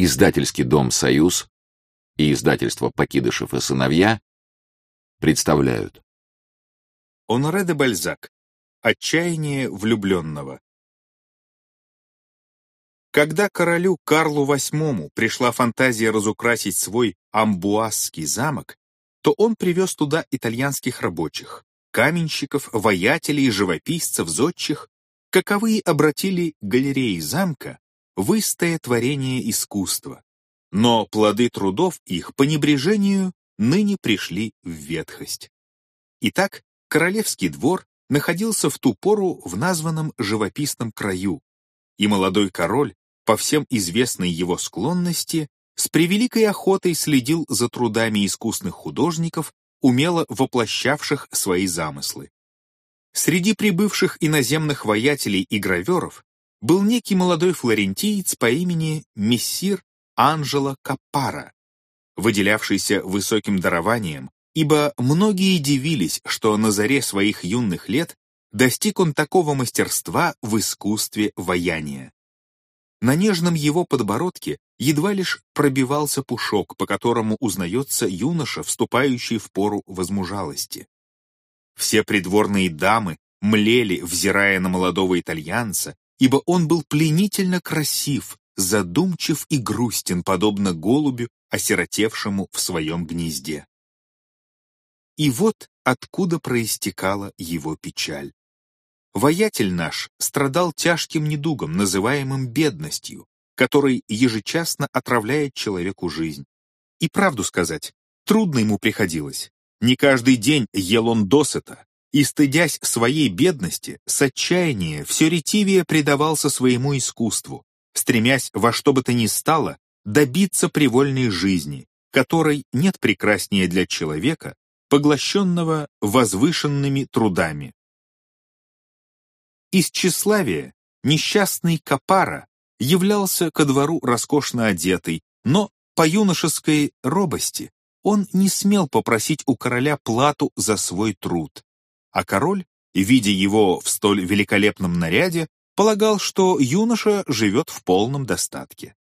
Издательский дом «Союз» и издательство «Покидышев и сыновья» представляют. Оноре де Бальзак. Отчаяние влюбленного. Когда королю Карлу VIII пришла фантазия разукрасить свой амбуазский замок, то он привез туда итальянских рабочих, каменщиков, воятелей, живописцев, зодчих, каковые обратили галереи замка в истое творение искусства. Но плоды трудов их по небрежению ныне пришли в ветхость. Итак, королевский двор находился в ту пору в названном живописном краю, и молодой король, по всем известной его склонности, с превеликой охотой следил за трудами искусных художников, умело воплощавших свои замыслы. Среди прибывших иноземных воятелей и граверов был некий молодой флорентиец по имени Мессир Анжело Каппара, выделявшийся высоким дарованием, ибо многие дивились, что на заре своих юных лет достиг он такого мастерства в искусстве ваяния. На нежном его подбородке едва лишь пробивался пушок, по которому узнается юноша, вступающий в пору возмужалости. Все придворные дамы млели, взирая на молодого итальянца, ибо он был пленительно красив, задумчив и грустен, подобно голубю, осиротевшему в своем гнезде. И вот откуда проистекала его печаль. Воятель наш страдал тяжким недугом, называемым бедностью, который ежечасно отравляет человеку жизнь. И правду сказать, трудно ему приходилось. Не каждый день ел он досыта, и, стыдясь своей бедности, с отчаяния все ретивее предавался своему искусству, стремясь во что бы то ни стало добиться привольной жизни, которой нет прекраснее для человека, поглощенного возвышенными трудами. Из тщеславия несчастный Капара являлся ко двору роскошно одетый, но по юношеской робости он не смел попросить у короля плату за свой труд. А король, видя его в столь великолепном наряде, полагал, что юноша живет в полном достатке.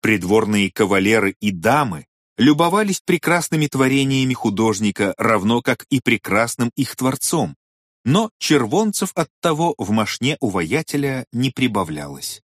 Придворные кавалеры и дамы любовались прекрасными творениями художника, равно как и прекрасным их творцом, но червонцев от того в мошне у воятеля не прибавлялось.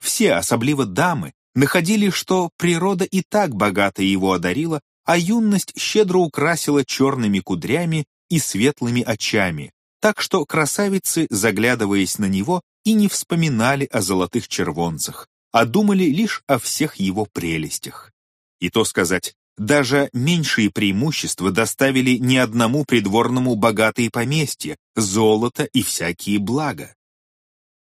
Все, особливо дамы, находили, что природа и так богато его одарила, а юность щедро украсила черными кудрями и светлыми очами, так что красавицы, заглядываясь на него, и не вспоминали о золотых червонцах, а думали лишь о всех его прелестях. И то сказать, даже меньшие преимущества доставили ни одному придворному богатые поместья, золото и всякие блага.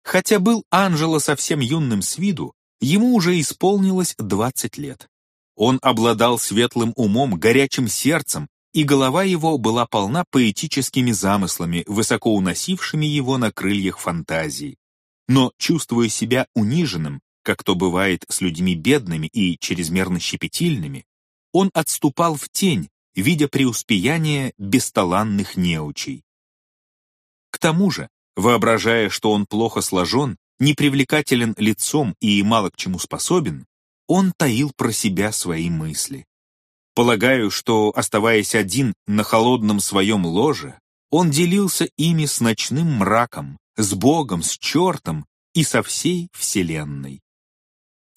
Хотя был Анжело совсем юным с виду, ему уже исполнилось 20 лет. Он обладал светлым умом, горячим сердцем, и голова его была полна поэтическими замыслами, высоко уносившими его на крыльях фантазии. Но, чувствуя себя униженным, как то бывает с людьми бедными и чрезмерно щепетильными, он отступал в тень, видя преуспеяние бесталанных неучей. К тому же, воображая, что он плохо сложен, непривлекателен лицом и мало к чему способен, он таил про себя свои мысли. Полагаю, что, оставаясь один на холодном своем ложе, он делился ими с ночным мраком, с Богом, с чертом и со всей вселенной.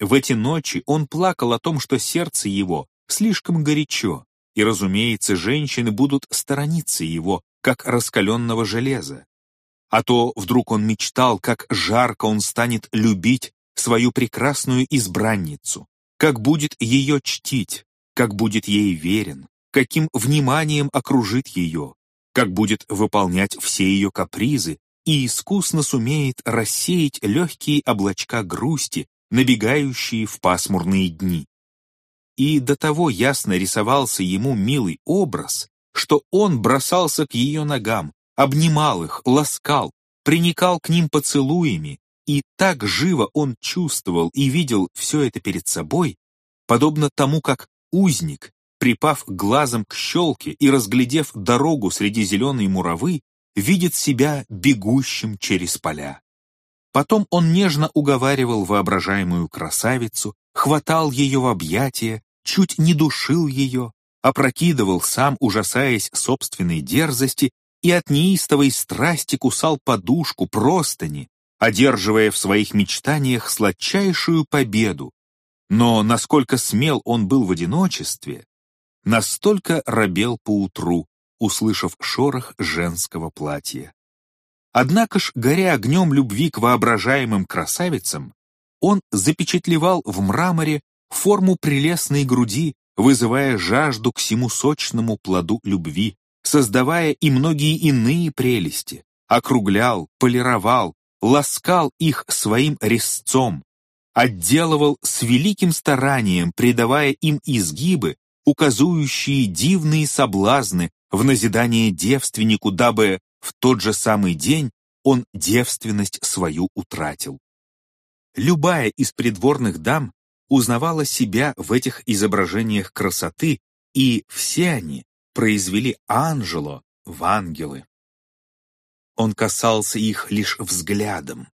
В эти ночи он плакал о том, что сердце его слишком горячо, и, разумеется, женщины будут сторониться его, как раскаленного железа. А то вдруг он мечтал, как жарко он станет любить свою прекрасную избранницу, как будет ее чтить, как будет ей верен, каким вниманием окружит ее, как будет выполнять все ее капризы и искусно сумеет рассеять легкие облачка грусти, набегающие в пасмурные дни. И до того ясно рисовался ему милый образ, что он бросался к ее ногам, обнимал их, ласкал, приникал к ним поцелуями, и так живо он чувствовал и видел все это перед собой, подобно тому, как узник, припав глазом к щелке и разглядев дорогу среди зеленой муравы, видит себя бегущим через поля. Потом он нежно уговаривал воображаемую красавицу, хватал ее в объятия, чуть не душил ее, опрокидывал сам, ужасаясь собственной дерзости, и от неистовой страсти кусал подушку, простыни, одерживая в своих мечтаниях сладчайшую победу. Но насколько смел он был в одиночестве, настолько робел поутру, услышав шорох женского платья. Однако ж, горя огнем любви к воображаемым красавицам, он запечатлевал в мраморе форму прелестной груди, вызывая жажду к всему сочному плоду любви, создавая и многие иные прелести, округлял, полировал, ласкал их своим резцом, отделывал с великим старанием, придавая им изгибы, указующие дивные соблазны в назидание девственнику, дабы в тот же самый день он девственность свою утратил. Любая из придворных дам узнавала себя в этих изображениях красоты, и все они произвели Анжело в ангелы. Он касался их лишь взглядом,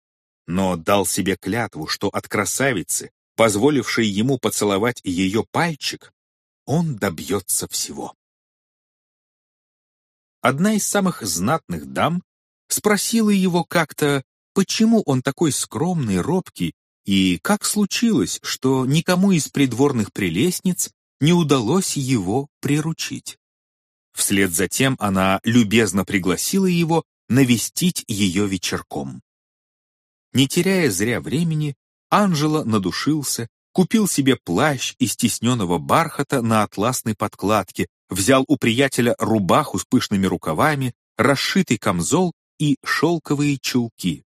но дал себе клятву, что от красавицы, позволившей ему поцеловать ее пальчик, он добьется всего. Одна из самых знатных дам спросила его как-то, почему он такой скромный, робкий, и как случилось, что никому из придворных прелестниц не удалось его приручить. Вслед за тем она любезно пригласила его навестить ее вечерком. Не теряя зря времени, Анжела надушился, купил себе плащ из тисненного бархата на атласной подкладке, взял у приятеля рубаху с пышными рукавами, расшитый камзол и шелковые чулки.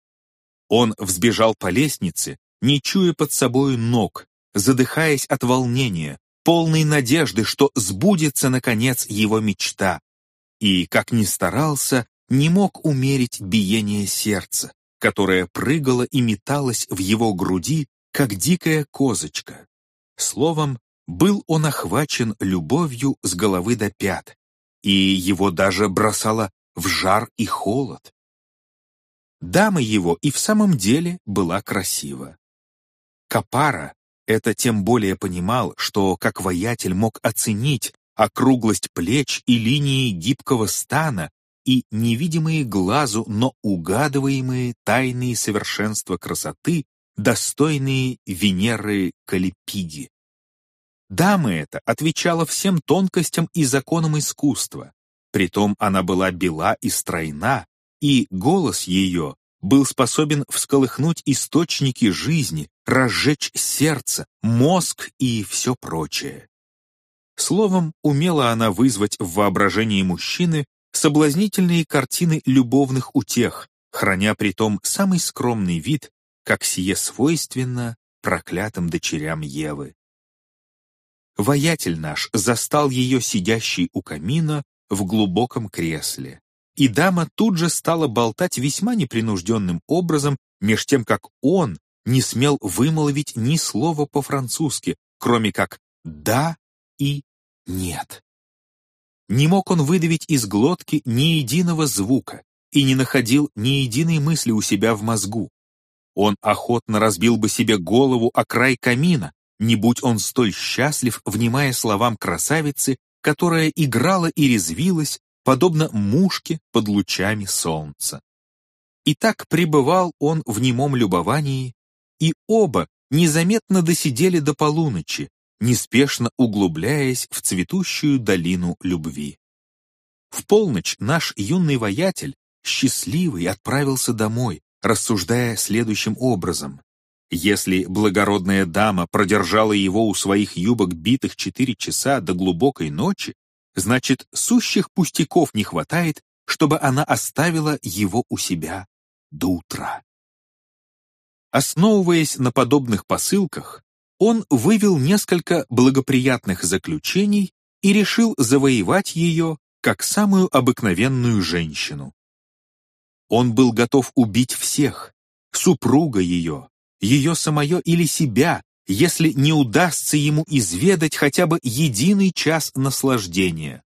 Он взбежал по лестнице, не чуя под собою ног, задыхаясь от волнения, полной надежды, что сбудется, наконец, его мечта. И, как ни старался, не мог умерить биение сердца, которое прыгало и металось в его груди, как дикая козочка. Словом, был он охвачен любовью с головы до пят, и его даже бросало в жар и холод. Дама его и в самом деле была красива. Капара это тем более понимал, что как воятель мог оценить округлость плеч и линии гибкого стана и невидимые глазу, но угадываемые тайные совершенства красоты, достойные Венеры Калипиги. Дама эта отвечала всем тонкостям и законам искусства. Притом она была бела и стройна, и голос ее был способен всколыхнуть источники жизни, разжечь сердце, мозг и все прочее. Словом, умела она вызвать в воображении мужчины соблазнительные картины любовных утех, храня при том самый скромный вид, как сие свойственно проклятым дочерям Евы. Воятель наш застал ее сидящей у камина в глубоком кресле, и дама тут же стала болтать весьма непринужденным образом, меж тем как он не смел вымолвить ни слова по-французски, кроме как «да» и «нет». Не мог он выдавить из глотки ни единого звука и не находил ни единой мысли у себя в мозгу. Он охотно разбил бы себе голову о край камина, не будь он столь счастлив, внимая словам красавицы, которая играла и резвилась, подобно мушке под лучами солнца. И так пребывал он в немом любовании, и оба незаметно досидели до полуночи, неспешно углубляясь в цветущую долину любви. В полночь наш юный воятель, счастливый, отправился домой, рассуждая следующим образом. Если благородная дама продержала его у своих юбок битых четыре часа до глубокой ночи, значит, сущих пустяков не хватает, чтобы она оставила его у себя до утра. Основываясь на подобных посылках, он вывел несколько благоприятных заключений и решил завоевать ее как самую обыкновенную женщину. Он был готов убить всех, супруга ее, ее самое или себя, если не удастся ему изведать хотя бы единый час наслаждения.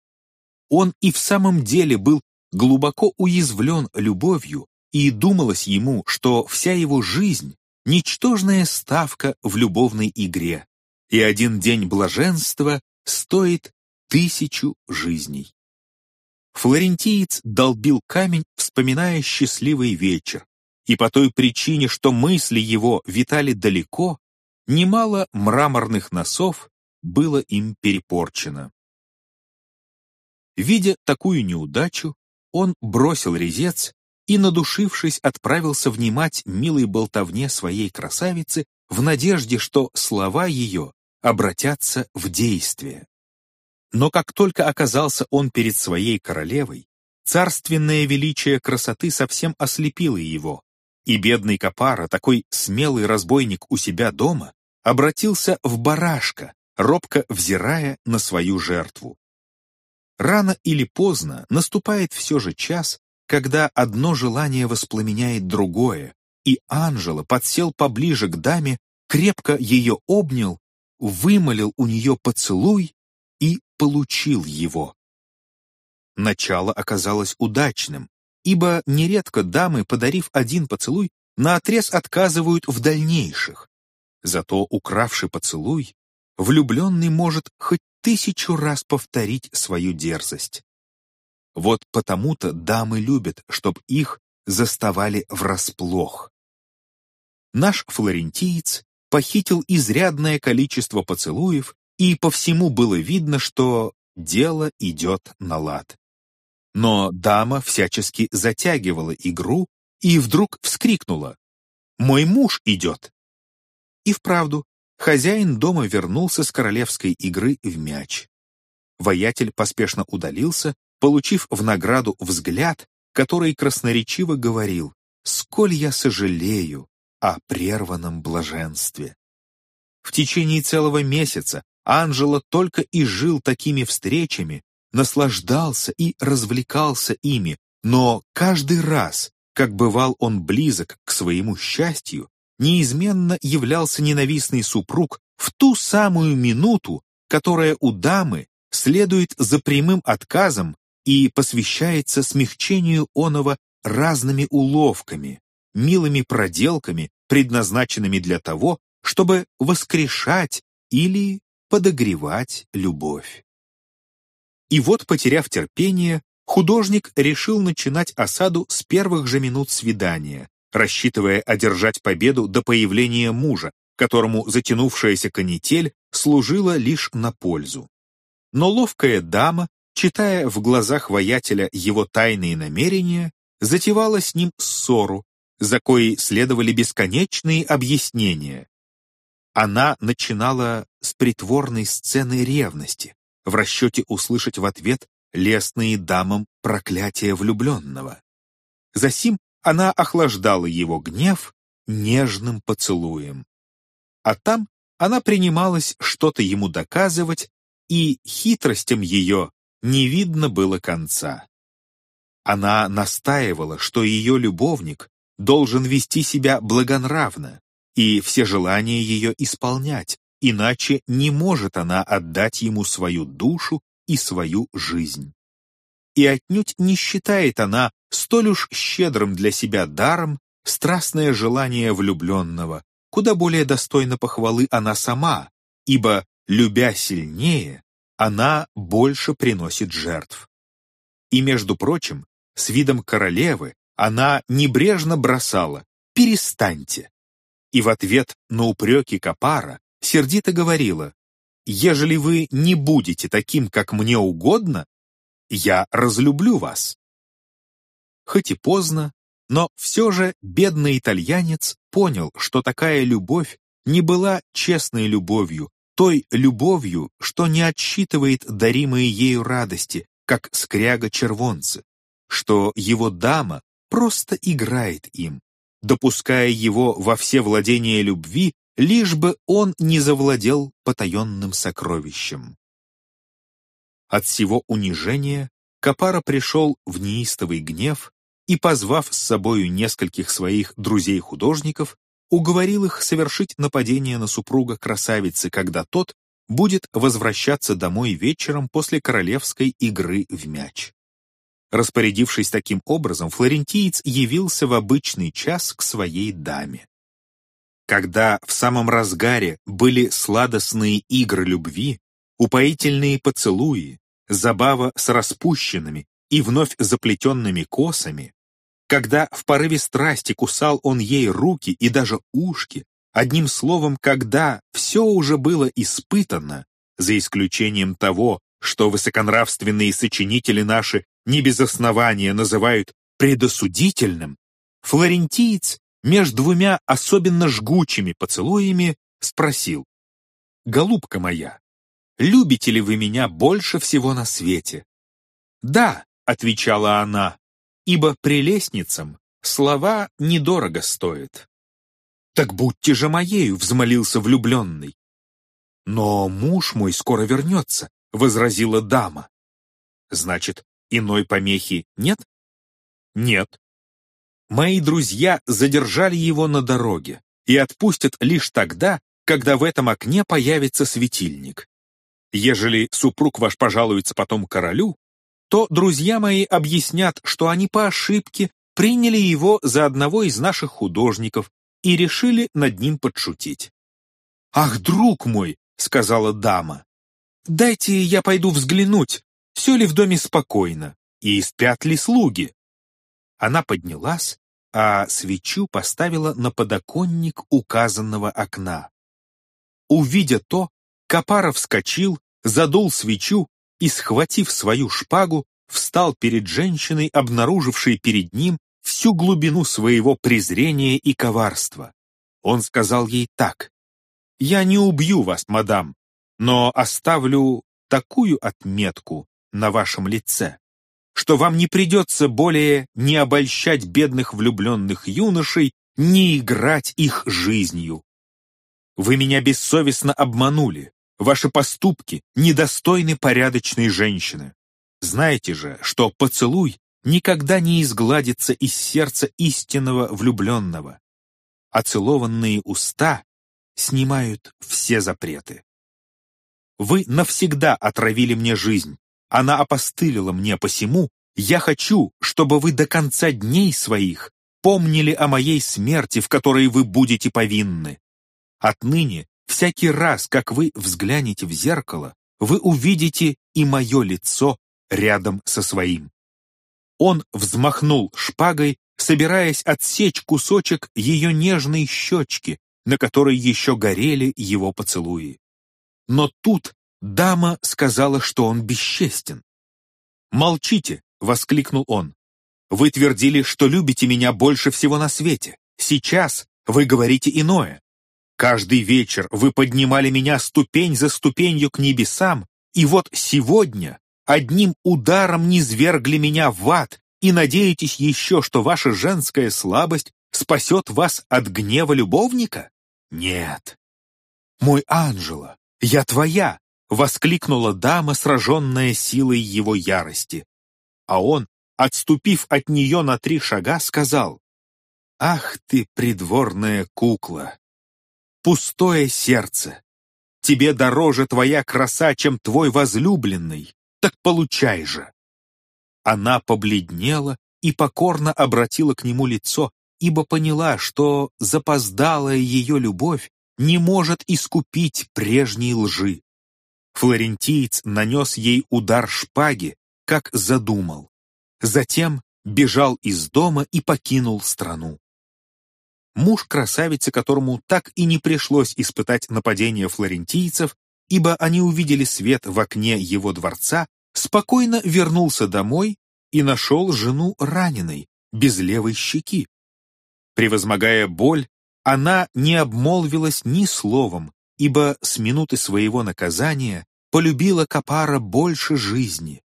Он и в самом деле был глубоко уязвлен любовью, и думалось ему, что вся его жизнь — ничтожная ставка в любовной игре, и один день блаженства стоит тысячу жизней. Флорентиец долбил камень, вспоминая счастливый вечер, и по той причине, что мысли его витали далеко, немало мраморных носов было им перепорчено. Видя такую неудачу, он бросил резец и, надушившись, отправился внимать милой болтовне своей красавицы в надежде, что слова ее обратятся в действие. Но как только оказался он перед своей королевой, царственное величие красоты совсем ослепило его, и бедный Капара, такой смелый разбойник у себя дома, обратился в барашка, робко взирая на свою жертву. Рано или поздно наступает все же час, когда одно желание воспламеняет другое, и Анжела подсел поближе к даме, крепко ее обнял, вымолил у нее поцелуй и получил его. Начало оказалось удачным, ибо нередко дамы, подарив один поцелуй, наотрез отказывают в дальнейших. Зато, укравший поцелуй, влюбленный может хоть тысячу раз повторить свою дерзость. Вот потому-то дамы любят, чтоб их заставали врасплох. Наш флорентиец похитил изрядное количество поцелуев и по всему было видно, что дело идет на лад. Но дама всячески затягивала игру и вдруг вскрикнула «Мой муж идет!» И вправду, хозяин дома вернулся с королевской игры в мяч. Воятель поспешно удалился, получив в награду взгляд, который красноречиво говорил «Сколь я сожалею о прерванном блаженстве». В течение целого месяца Анжела только и жил такими встречами, наслаждался и развлекался ими, но каждый раз, как бывал он близок к своему счастью, неизменно являлся ненавистный супруг в ту самую минуту, которая у дамы следует за прямым отказом и посвящается смягчению оного разными уловками, милыми проделками, предназначенными для того, чтобы воскрешать или подогревать любовь. И вот, потеряв терпение, художник решил начинать осаду с первых же минут свидания, рассчитывая одержать победу до появления мужа, которому затянувшаяся канитель служила лишь на пользу. Но ловкая дама, читая в глазах воятеля его тайные намерения, затевала с ним ссору, за коей следовали бесконечные объяснения, она начинала с притворной сцены ревности, в расчете услышать в ответ лестные дамам проклятия влюбленного. Засим она охлаждала его гнев нежным поцелуем. А там она принималась что-то ему доказывать, и хитростям ее не видно было конца. Она настаивала, что ее любовник должен вести себя благонравно, и все желания ее исполнять, иначе не может она отдать ему свою душу и свою жизнь. И отнюдь не считает она столь уж щедрым для себя даром страстное желание влюбленного, куда более достойно похвалы она сама, ибо, любя сильнее, она больше приносит жертв. И, между прочим, с видом королевы она небрежно бросала «перестаньте» и в ответ на упреки Капара сердито говорила, «Ежели вы не будете таким, как мне угодно, я разлюблю вас». Хоть и поздно, но все же бедный итальянец понял, что такая любовь не была честной любовью, той любовью, что не отсчитывает даримые ею радости, как скряга червонцы, что его дама просто играет им, допуская его во все владения любви, лишь бы он не завладел потаенным сокровищем. От всего унижения Капара пришел в неистовый гнев и, позвав с собою нескольких своих друзей-художников, уговорил их совершить нападение на супруга красавицы, когда тот будет возвращаться домой вечером после королевской игры в мяч. Распорядившись таким образом, флорентиец явился в обычный час к своей даме. когда в самом разгаре были сладостные игры любви, упоительные поцелуи, забава с распущенными и вновь заплетенными косами, когда в порыве страсти кусал он ей руки и даже ушки, одним словом, когда все уже было испытано, за исключением того, что высоконравственные сочинители наши не без основания называют предосудительным, флорентиец между двумя особенно жгучими поцелуями спросил, «Голубка моя, любите ли вы меня больше всего на свете?» «Да», — отвечала она, «ибо прелестницам слова недорого стоят». «Так будьте же моею», — взмолился влюбленный. «Но муж мой скоро вернется», — возразила дама. «Значит, иной помехи нет?» «Нет». «Мои друзья задержали его на дороге и отпустят лишь тогда, когда в этом окне появится светильник. Ежели супруг ваш пожалуется потом королю, то друзья мои объяснят, что они по ошибке приняли его за одного из наших художников и решили над ним подшутить. «Ах, друг мой!» — сказала дама. «Дайте я пойду взглянуть, все ли в доме спокойно, и спят ли слуги». Она поднялась, а свечу поставила на подоконник указанного окна. Увидя то, Капаров вскочил, задул свечу и, схватив свою шпагу, встал перед женщиной, обнаружившей перед ним всю глубину своего презрения и коварства. Он сказал ей так. «Я не убью вас, мадам, но оставлю такую отметку на вашем лице, что вам не придется более не обольщать бедных влюбленных юношей, не играть их жизнью. Вы меня бессовестно обманули, ваши поступки недостойны порядочной женщины. Знаете же, что поцелуй никогда не изгладится из сердца истинного влюбленного. Оцелованные уста снимают все запреты. Вы навсегда отравили мне жизнь, она опостылила мне посему, я хочу, чтобы вы до конца дней своих помнили о моей смерти, в которой вы будете повинны. Отныне, всякий раз, как вы взглянете в зеркало, вы увидите и мое лицо рядом со своим. Он взмахнул шпагой, собираясь отсечь кусочек ее нежной щечки, на которой еще горели его поцелуи. Но тут дама сказала, что он бесчестен. «Молчите!» — воскликнул он. «Вы твердили, что любите меня больше всего на свете. Сейчас вы говорите иное. Каждый вечер вы поднимали меня ступень за ступенью к небесам, и вот сегодня одним ударом низвергли меня в ад и надеетесь еще, что ваша женская слабость спасет вас от гнева любовника? Нет. Мой Анжела, я твоя, воскликнула дама, сраженная силой его ярости. А он, отступив от нее на три шага, сказал, «Ах ты, придворная кукла! Пустое сердце! Тебе дороже твоя краса, чем твой возлюбленный так получай же!» Она побледнела и покорно обратила к нему лицо, ибо поняла, что запоздалая ее любовь не может искупить прежней лжи. Флорентиец нанес ей удар шпаги, как задумал. Затем бежал из дома и покинул страну. Муж красавицы, которому так и не пришлось испытать нападение флорентийцев, ибо они увидели свет в окне его дворца, спокойно вернулся домой и нашел жену раненой, без левой щеки. Превозмогая боль, она не обмолвилась ни словом, ибо с минуты своего наказания полюбила Капара больше жизни.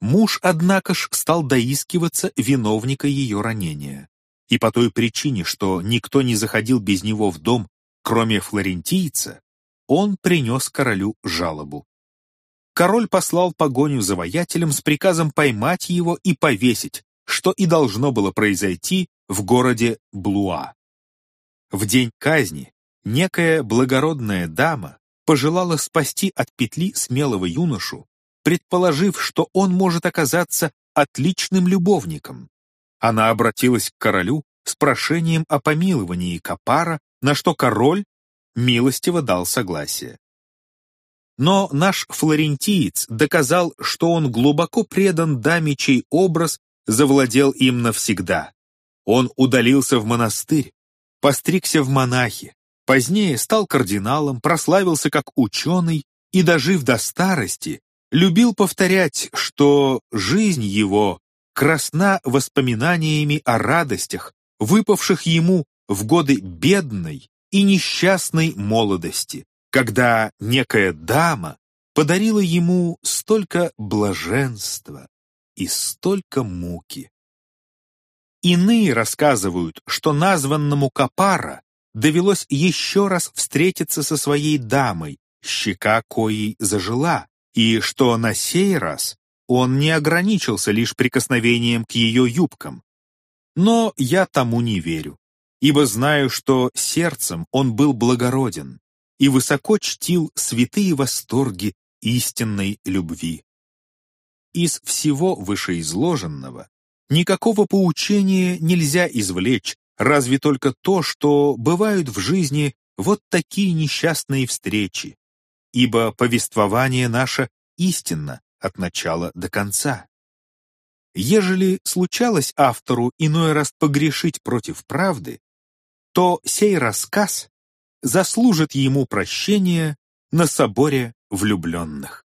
Муж, однако ж, стал доискиваться виновника ее ранения. И по той причине, что никто не заходил без него в дом, кроме флорентийца, он принес королю жалобу. Король послал погоню за воятелем с приказом поймать его и повесить, что и должно было произойти в городе Блуа. В день казни некая благородная дама пожелала спасти от петли смелого юношу, предположив, что он может оказаться отличным любовником. Она обратилась к королю с прошением о помиловании Капара, на что король милостиво дал согласие. Но наш флорентиец доказал, что он глубоко предан даме, чей образ завладел им навсегда. Он удалился в монастырь, постригся в монахи, позднее стал кардиналом, прославился как ученый и, дожив до старости, любил повторять, что жизнь его красна воспоминаниями о радостях, выпавших ему в годы бедной и несчастной молодости, когда некая дама подарила ему столько блаженства и столько муки. Иные рассказывают, что названному Капара довелось еще раз встретиться со своей дамой, щека коей зажила, и что на сей раз он не ограничился лишь прикосновением к ее юбкам. Но я тому не верю, ибо знаю, что сердцем он был благороден и высоко чтил святые восторги истинной любви. Из всего вышеизложенного никакого поучения нельзя извлечь, разве только то, что бывают в жизни вот такие несчастные встречи, ибо повествование наше истинно от начала до конца. Ежели случалось автору иной раз погрешить против правды, то сей рассказ заслужит ему прощения на соборе влюбленных.